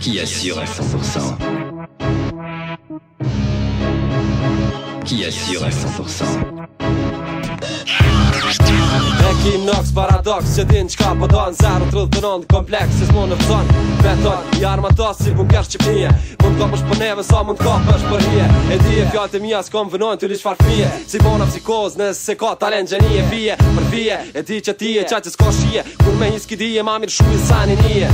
Qui assure à 100% Qui assure à 100% Nox Paradox Që din qka pëdon po Zero trull të nëndë kompleks, Se në pëson Beton I armatos Si pun kërë qipnije Mund ka për neve Sa mund ka për hije E fjallë të mija s'kom vënojnë të lishfar fije Si bona psikoz nëse ka talent gjeni e Për fije e di që ti e qa që s'ko shije Kur me një ki e mamir shu i sani nije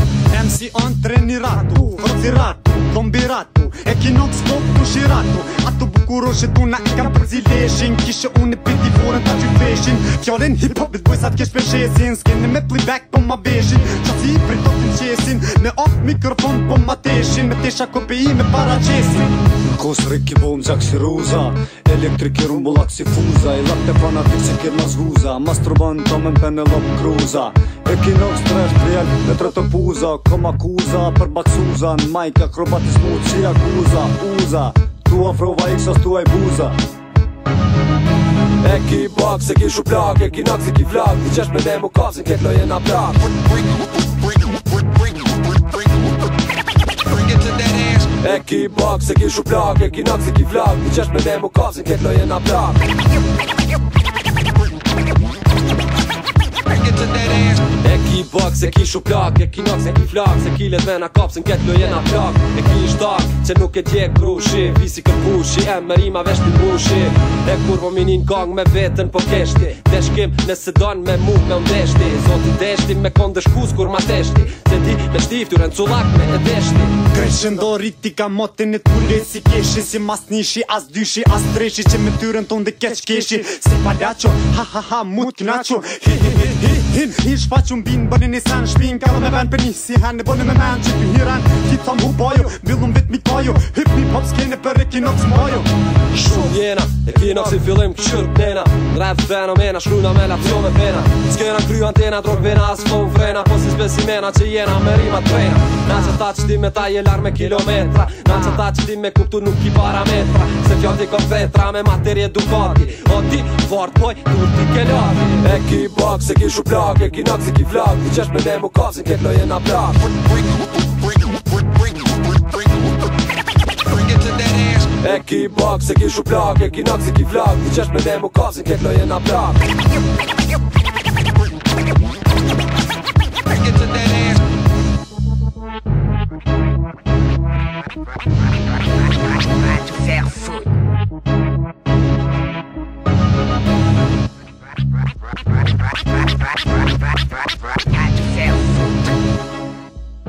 MC on treniratu, ratu, kombiratu E ki nuk të shiratu, të bukuro që tu na i kam përzi leshin Kishe unë piti t'i vorën të gjithë veshin Fjallin hip-hop dhe t'boj t'kesh për shesin S'kene me playback po ma beshin Qa t'i për t'o t'in qesin Me off mikrofon po ma teshin Me tesha kopi i me para qesin Kos rëki bom zak si ruza Elektrik e rumbo lak si fuza E lak të pana t'i si kërna zhuza Mas të të me mpën kruza E kino stresh prijal me të puza Kom akuza për baksuza Në majka krobat i smuqia kruza Uza Tua frova x as tua buza E ki bak e ki shu plak E ki nak se ki flak Ti qesh me ne mu kasin ket loje na plak E ki bak e ki shu plak E ki nak se ki flak Ti qesh me ne mu kasin ket loje na plak plak se ki shu plak E ki nok se ki flak Se ki let n'a kap se nket lo plak E ki ish dak që nuk e tjek brushi Visi kër pushi e më rima vesh të mbushi E kur po minin gang me vetën po keshti shkim nëse don me mu me ndeshti Zoti deshti me kondëshkus kur ma teshti Se ti me shtifti u renculak me e deshti Kreshën do rriti ka motin e të Si keshi si mas nishi as dyshi as treshi Që me tyren ton dhe keshkeshi Se palacho ha ha ha mut knacho Hi hi hi hi ish faq që mbinë bërë Shpinë ka dhe venë për një si herë Në bërë me menë që të hiren Ki të mu bajo, villum vit mi tajo Hip mi pop s'kene për e kinox majo Shumë jena, e kinox i fillim këshërt nena Drev venom ena, shkruna me la pjo me pena S'kena kry antena, drog vena, as po vrena Po si spesimena që jena me rima trena Na që ta që me ta je lar me kilometra Na që ta që me kuptu nuk i parametra Se fjall ti kom vetra me materje dukati O ti, vartoj, nuk ti ke E ki bak, se ki shu i nocyk i vlog Chociaż będę mu kocyk, jedno je na brak Eki boks, jaki szuplok, jaki nocyk i vlog Chociaż będę mu kocyk, jedno je na brak Faire foutre. Va te faire foutre!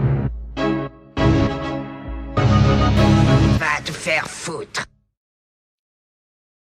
Va te faire foutre!